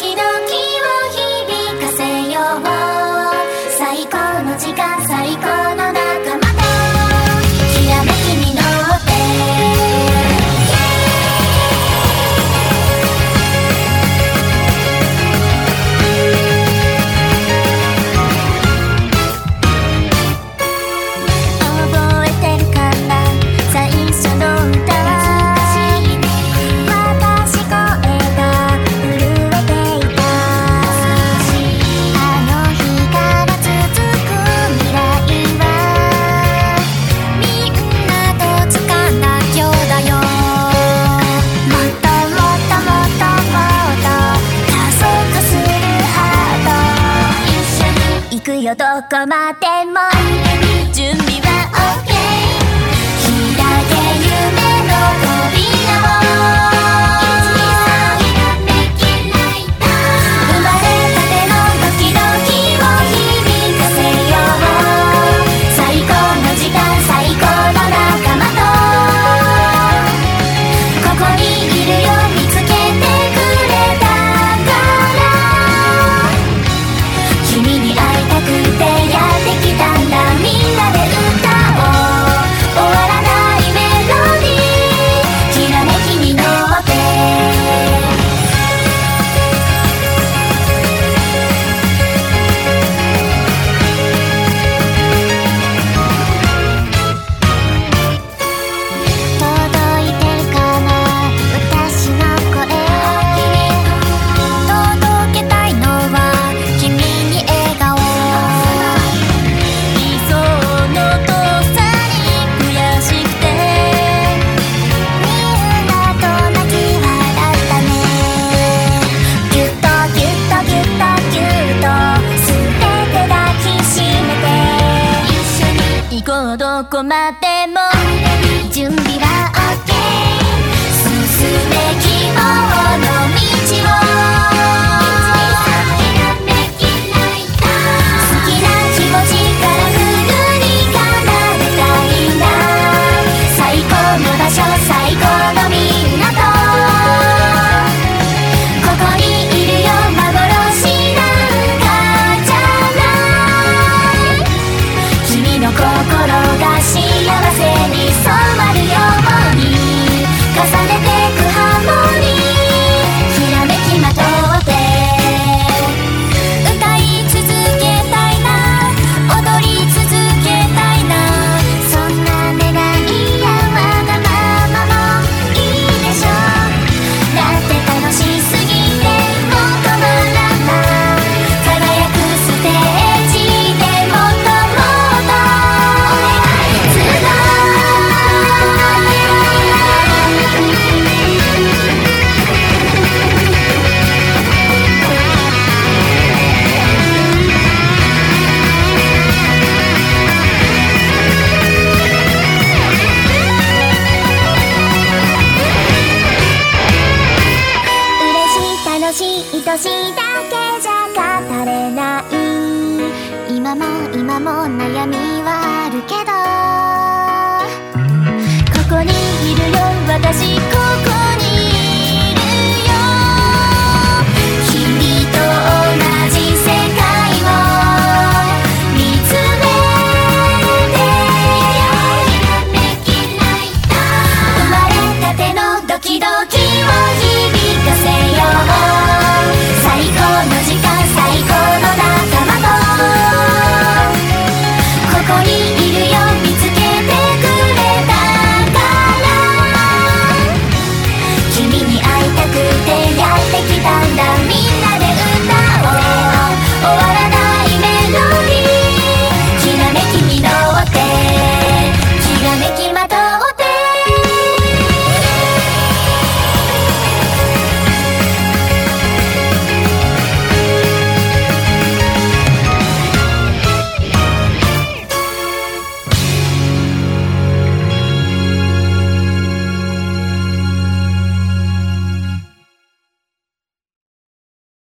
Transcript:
よどこまでもどこまでも愛しだけじゃ語れない。今も今も悩みはあるけど。